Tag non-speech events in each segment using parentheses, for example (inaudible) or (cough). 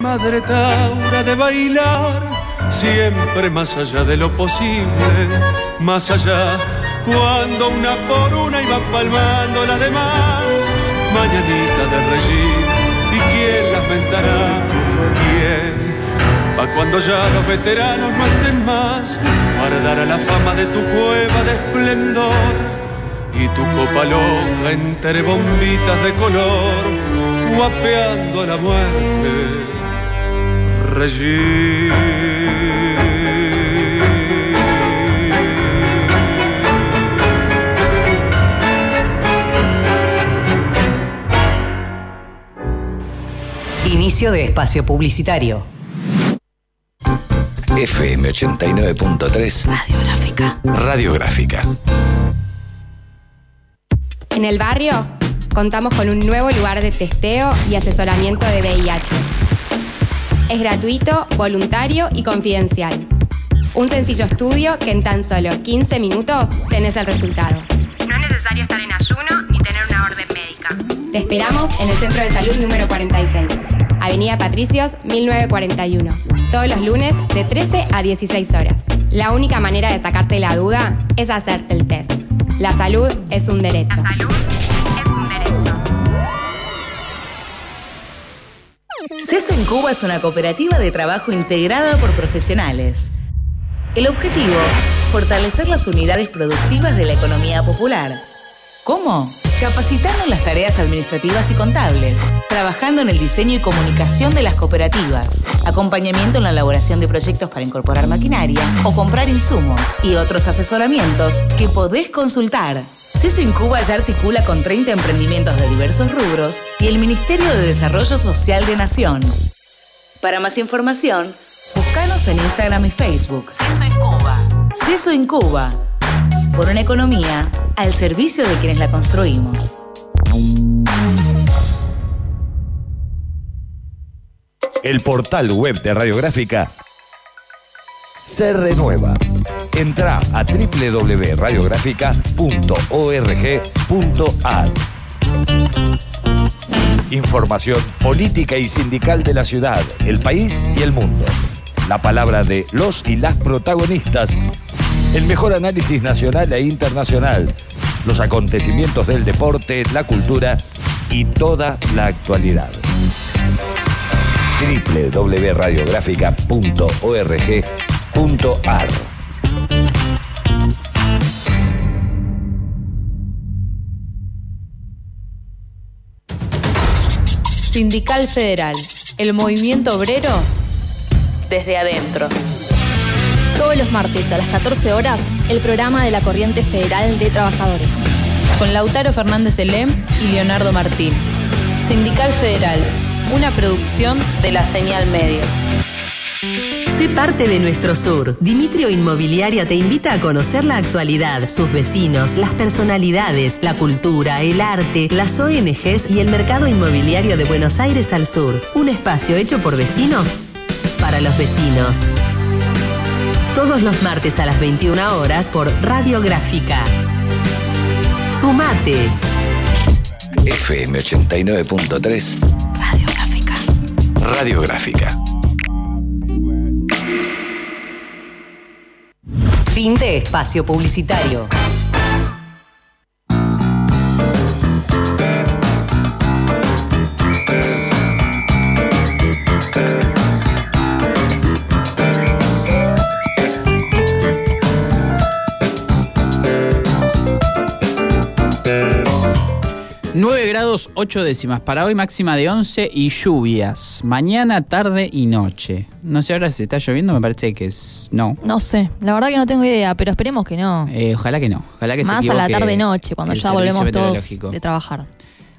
Madre Taura de bailar, siempre más allá de lo posible, más allá, cuando una por una iba palmando la demás, mañanita de regir, ¿y quién las mentará? ¿Quién? Pa' cuando ya los veteranos no estén más, guardará la fama de tu cueva de esplendor y tu copa loca entre bombitas de color, guapeando a la muerte Inicio de espacio publicitario. FM 89.3 Radiográfica. Radiográfica. En el barrio contamos con un nuevo lugar de testeo y asesoramiento de VIH. Es gratuito, voluntario y confidencial. Un sencillo estudio que en tan solo 15 minutos tenés el resultado. No es necesario estar en ayuno ni tener una orden médica. Te esperamos en el Centro de Salud número 46, Avenida Patricios 1941, todos los lunes de 13 a 16 horas. La única manera de sacarte la duda es hacerte el test. La salud es un derecho. La salud CESO en Cuba es una cooperativa de trabajo integrada por profesionales. El objetivo, fortalecer las unidades productivas de la economía popular. ¿Cómo? Capacitando en las tareas administrativas y contables, trabajando en el diseño y comunicación de las cooperativas, acompañamiento en la elaboración de proyectos para incorporar maquinaria o comprar insumos y otros asesoramientos que podés consultar. CESO en Cuba ya articula con 30 emprendimientos de diversos rubros y el Ministerio de Desarrollo Social de Nación. Para más información, búscanos en Instagram y Facebook. CESO en Cuba. CESO en Cuba. Por una economía al servicio de quienes la construimos. El portal web de Radiográfica se renueva. Entra a www.radiográfica.org.ar. Información política y sindical de la ciudad, el país y el mundo. La palabra de los y las protagonistas. El mejor análisis nacional e internacional. Los acontecimientos del deporte, la cultura y toda la actualidad www.radiográfica.org.ar Sindical Federal, el movimiento obrero desde adentro. Todos los martes a las 14 horas, el programa de la Corriente Federal de Trabajadores. Con Lautaro Fernández de Lem y Leonardo Martín. Sindical Federal, una producción de la Señal Medios. Sé parte de nuestro sur. Dimitrio Inmobiliaria te invita a conocer la actualidad, sus vecinos, las personalidades, la cultura, el arte, las ONGs y el mercado inmobiliario de Buenos Aires al sur. Un espacio hecho por vecinos para los vecinos. Todos los martes a las 21 horas por Radiográfica. Sumate. FM 89.3 Radiográfica. Radiográfica. Fin de espacio publicitario. Nueve grados 8 décimas. Para hoy máxima de 11 y lluvias. Mañana, tarde y noche. No sé ahora si está lloviendo, me parece que es no. No sé, la verdad que no tengo idea, pero esperemos que no. Eh, ojalá que no. Ojalá que se Más a la tarde-noche, cuando ya volvemos todos de trabajar.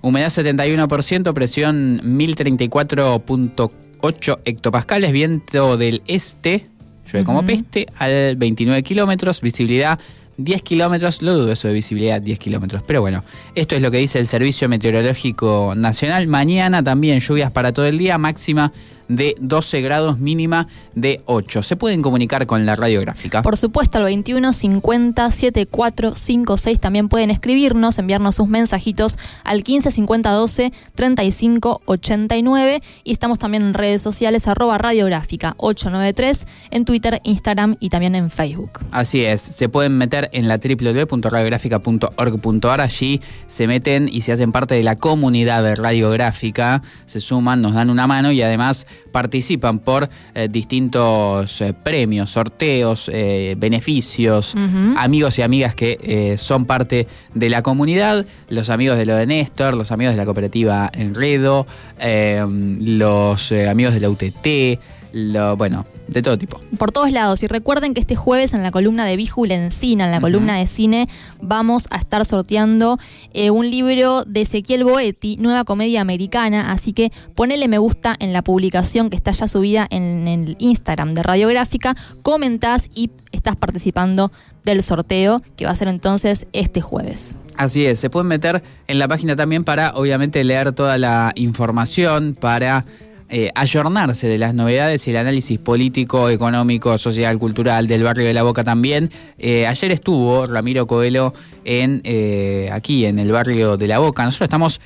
Humedad 71%, presión 1034.8 hectopascales, viento del este, llueve como peste, al 29 kilómetros, visibilidad 10 kilómetros, lo dudo eso de visibilidad 10 kilómetros, pero bueno, esto es lo que dice el Servicio Meteorológico Nacional. Mañana también lluvias para todo el día, máxima de 12 grados, mínima de 8. Se pueden comunicar con la radiográfica. Por supuesto, al 21 50 7456 también pueden escribirnos, enviarnos sus mensajitos al 15 50 12 35 89 y estamos también en redes sociales arroba radiográfica 893 en Twitter, Instagram y también en Facebook. Así es, se pueden meter en la www.radiográfica.org.ar, allí se meten y se hacen parte de la comunidad de radiográfica, se suman, nos dan una mano y además participan por eh, distintos eh, premios, sorteos, eh, beneficios, amigos y amigas que son parte de la comunidad, los amigos de lo de Néstor, los amigos de la cooperativa Enredo, los amigos de la UTT, lo, bueno, de todo tipo. Por todos lados. Y recuerden que este jueves en la columna de Víjula Encina, en la columna de cine, vamos a estar sorteando eh, un libro de Ezequiel Boetti, Nueva Comedia Americana. Así que ponele me gusta en la publicación que está ya subida en el Instagram de Radiográfica, comentás y estás participando del sorteo que va a ser entonces este jueves. Así es, se pueden meter en la página también para obviamente leer toda la información, para eh, ayornarse de las novedades y el análisis político, económico, social, cultural del barrio de La Boca también. Eh, ayer estuvo Ramiro Coelho en, eh, aquí en el barrio de La Boca. Nosotros estamos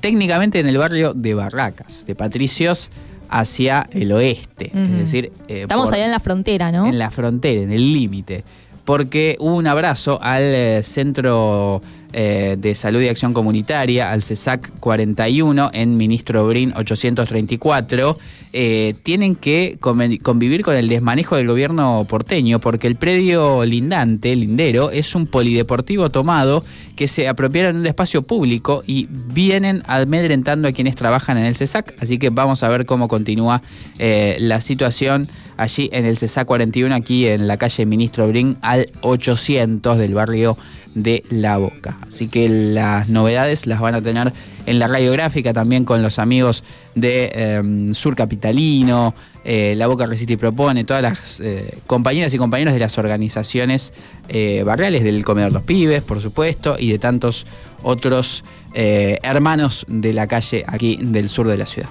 técnicamente en el barrio de Barracas, de Patricios hacia el oeste. Es decir, estamos allá en la frontera, ¿no? En la frontera, en el límite. Porque hubo un abrazo al centro eh, de Salud y Acción Comunitaria, al CESAC 41, en Ministro Brin 834, eh, tienen que convivir con el desmanejo del gobierno porteño, porque el predio lindante, lindero, es un polideportivo tomado que se apropiaron de un espacio público y vienen amedrentando a quienes trabajan en el CESAC, así que vamos a ver cómo continúa eh, la situación allí en el CESAC 41, aquí en la calle Ministro Brin, al 800 del barrio de La Boca. Así que las novedades las van a tener en la radiográfica también con los amigos de em, Sur Capitalino, eh, La Boca Resiste y Propone, todas las eh, compañeras y compañeros de las organizaciones eh, barriales del Comedor Los Pibes, por supuesto, y de tantos otros hermanos de la calle aquí del sur de la ciudad.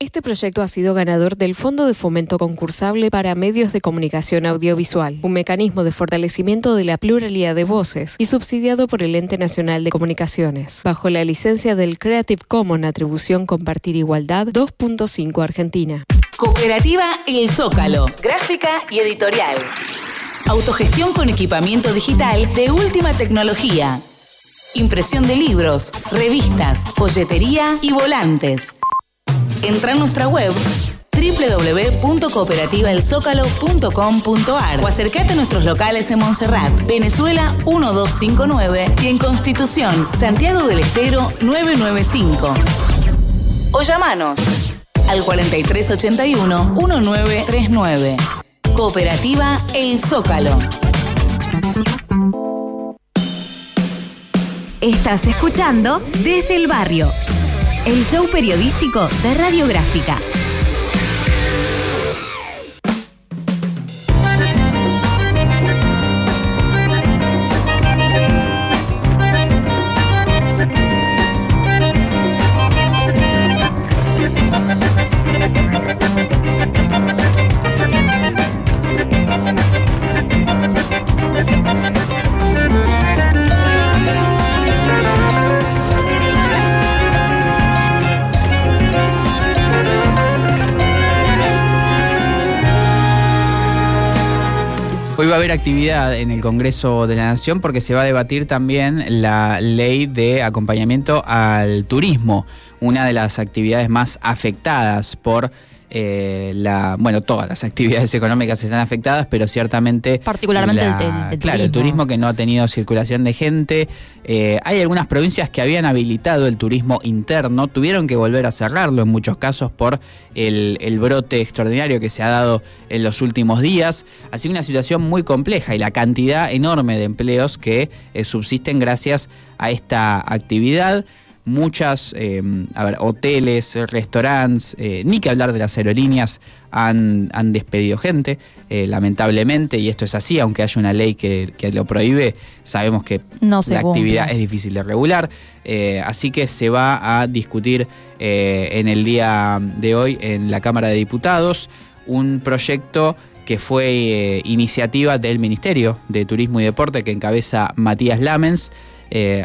Este proyecto ha sido ganador del Fondo de Fomento Concursable para Medios de Comunicación Audiovisual, un mecanismo de fortalecimiento de la pluralidad de voces y subsidiado por el Ente Nacional de Comunicaciones, bajo la licencia del Creative Commons Atribución Compartir Igualdad 2.5 Argentina. Cooperativa El Zócalo, gráfica y editorial. Autogestión con equipamiento digital de última tecnología. Impresión de libros, revistas, folletería y volantes Entra en nuestra web www.cooperativaelzócalo.com.ar o acércate a nuestros locales en Montserrat, Venezuela 1259 y en Constitución, Santiago del Estero 995. O llamanos al 4381-1939. Cooperativa El Zócalo. Estás escuchando desde el barrio el show periodístico de Radiográfica. A haber actividad en el Congreso de la Nación porque se va a debatir también la ley de acompañamiento al turismo, una de las actividades más afectadas por eh, la, bueno, todas las actividades (laughs) económicas están afectadas, pero ciertamente... Particularmente el, el, Claro, el turismo que no ha tenido circulación de gente. Eh, hay algunas provincias que habían habilitado el turismo interno, tuvieron que volver a cerrarlo en muchos casos por el, el brote extraordinario que se ha dado en los últimos días. Así una situación muy compleja y la cantidad enorme de empleos que eh, subsisten gracias a esta actividad muchas, eh, a ver, hoteles, restaurantes, eh, ni que hablar de las aerolíneas, han, han despedido gente, eh, lamentablemente, y esto es así, aunque haya una ley que, que lo prohíbe, sabemos que no la actividad es difícil de regular, así que se va a discutir en el día de hoy en la Cámara de Diputados un proyecto que fue iniciativa del Ministerio de Turismo y Deporte que encabeza Matías Lamens,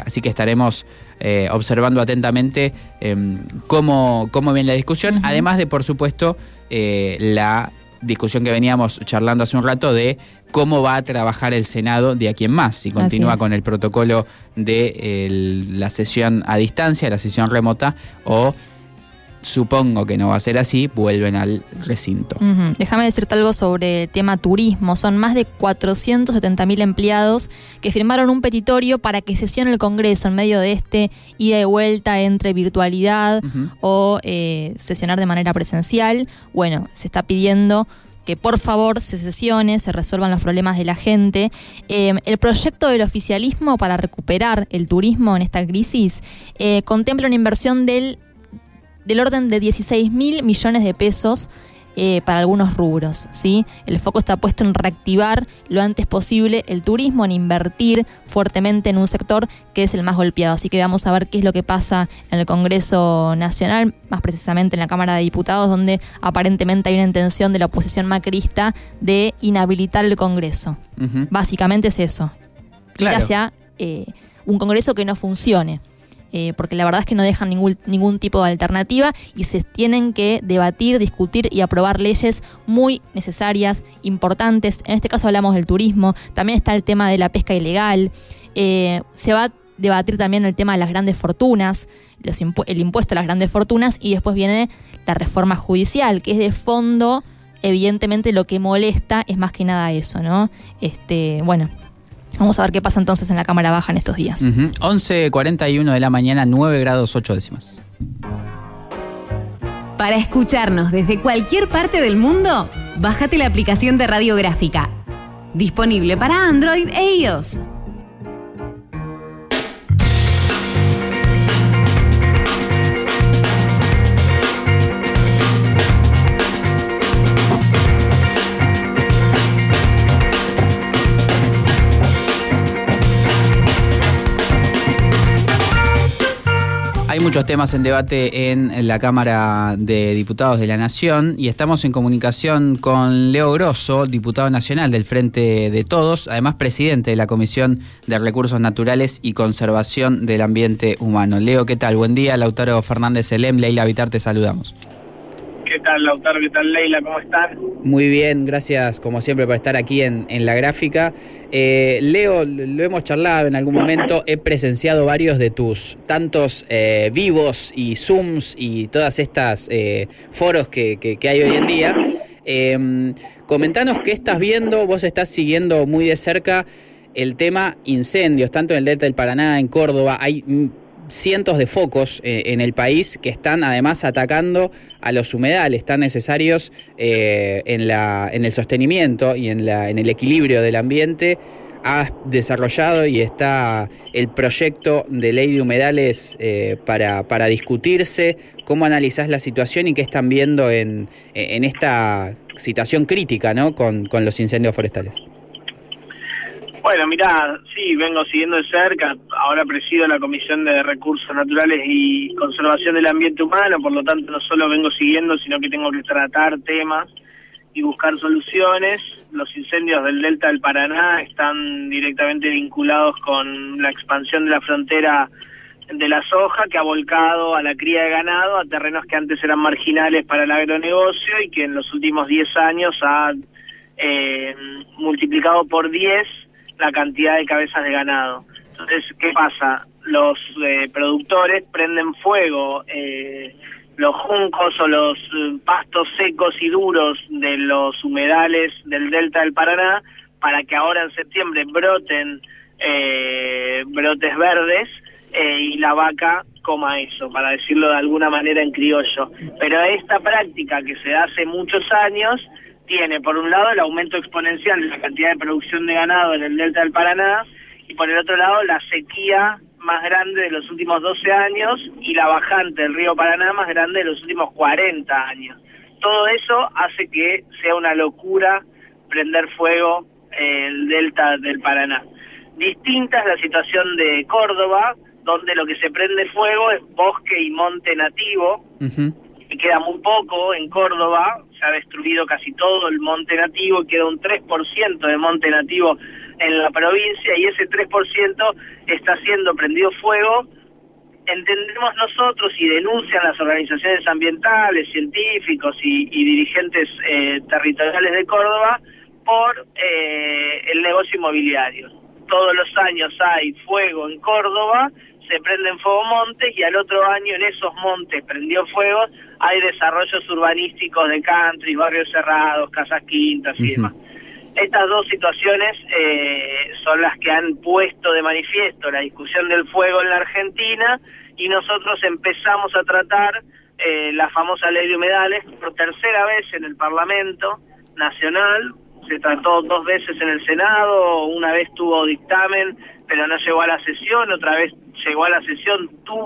así que estaremos eh, observando atentamente em, cómo, cómo viene la discusión, además de, por supuesto, eh, la discusión que veníamos charlando hace un rato de cómo va a trabajar el Senado de aquí en más, si continúa con el protocolo de la sesión a distancia, la sesión remota, o supongo que no va a ser así, vuelven al recinto. Déjame decirte algo sobre el tema turismo. Son más de 470.000 empleados que firmaron un petitorio para que sesione el Congreso en medio de este ida y vuelta entre virtualidad o eh, sesionar de manera presencial. Bueno, se está pidiendo que por favor se sesione, se resuelvan los problemas de la gente. Eh, el proyecto del oficialismo para recuperar el turismo en esta crisis eh, contempla una inversión del del orden de 16 mil millones de pesos eh, para algunos rubros. ¿sí? El foco está puesto en reactivar lo antes posible el turismo, en invertir fuertemente en un sector que es el más golpeado. Así que vamos a ver qué es lo que pasa en el Congreso Nacional, más precisamente en la Cámara de Diputados, donde aparentemente hay una intención de la oposición macrista de inhabilitar el Congreso. Básicamente es eso. Ir hacia eh, un Congreso que no funcione. Eh, porque la verdad es que no dejan ningún, ningún tipo de alternativa y se tienen que debatir, discutir y aprobar leyes muy necesarias, importantes. En este caso hablamos del turismo, también está el tema de la pesca ilegal, eh, se va a debatir también el tema de las grandes fortunas, los el impuesto a las grandes fortunas y después viene la reforma judicial, que es de fondo, evidentemente lo que molesta es más que nada eso, ¿no? Este, bueno, Vamos a ver qué pasa entonces en la Cámara Baja en estos días. 11.41 de la mañana, 9 grados 8 décimas. Para escucharnos desde cualquier parte del mundo, bájate la aplicación de Radiográfica. Disponible para Android e iOS. Hay muchos temas en debate en la Cámara de Diputados de la Nación y estamos en comunicación con Leo Grosso, diputado nacional del Frente de Todos, además presidente de la Comisión de Recursos Naturales y Conservación del Ambiente Humano. Leo, ¿qué tal? Buen día, Lautaro Fernández Elem, Leila Vitar, te saludamos. ¿Qué tal, Lautaro? ¿Qué tal, Leila? ¿Cómo están? Muy bien, gracias como siempre por estar aquí en, la gráfica. Eh, Leo, lo hemos charlado en algún momento, he presenciado varios de tus tantos eh, vivos y Zooms y todas estas eh, foros que, que, hay hoy en día. Em, comentanos qué estás viendo, vos estás siguiendo muy de cerca el tema incendios, tanto en el Delta del Paraná, en Córdoba, hay cientos de focos eh, en el país que están además atacando a los humedales tan necesarios eh, en, la, en el sostenimiento y en, la, en el equilibrio del ambiente. Ha desarrollado y está el proyecto de ley de humedales eh, para, para, discutirse. ¿Cómo analizás la situación y qué están viendo en, en esta situación crítica ¿no? con, con los incendios forestales? Bueno, mira, sí, vengo siguiendo de cerca. Ahora presido la Comisión de Recursos Naturales y Conservación del Ambiente Humano, por lo tanto no solo vengo siguiendo, sino que tengo que tratar temas y buscar soluciones. Los incendios del Delta del Paraná están directamente vinculados con la expansión de la frontera de la soja que ha volcado a la cría de ganado a terrenos que antes eran marginales para el agronegocio y que en los últimos 10 años ha eh, multiplicado por 10 la cantidad de cabezas de ganado. Entonces, ¿qué pasa? Los eh, productores prenden fuego eh, los juncos o los eh, pastos secos y duros de los humedales del delta del Paraná para que ahora en septiembre broten eh, brotes verdes y la vaca coma eso, para decirlo de alguna manera en criollo. Pero esta práctica que se da hace muchos años tiene por un lado el aumento exponencial de la cantidad de producción de ganado en el delta del Paraná y por el otro lado la sequía más grande de los últimos 12 años y la bajante del río Paraná más grande de los últimos 40 años. Todo eso hace que sea una locura prender fuego el delta del Paraná. Distinta es la situación de Córdoba, donde lo que se prende fuego es bosque y monte nativo, y queda muy poco en Córdoba, se ha destruido casi todo el monte nativo, queda un 3% de monte nativo en la provincia y ese 3% está siendo prendido fuego. Entendemos nosotros y denuncian las organizaciones ambientales, científicos y, dirigentes eh, territoriales de Córdoba por eh, el negocio inmobiliario. Todos los años hay fuego en Córdoba se prenden fuego montes y al otro año en esos montes prendió fuego, hay desarrollos urbanísticos de country, barrios cerrados, casas quintas y demás. Estas dos situaciones eh, son las que han puesto de manifiesto la discusión del fuego en la Argentina y nosotros empezamos a tratar eh, la famosa ley de humedales por tercera vez en el Parlamento Nacional, se trató dos veces en el Senado, una vez tuvo dictamen, pero no llegó a la sesión, otra vez llegó a la sesión, tuvo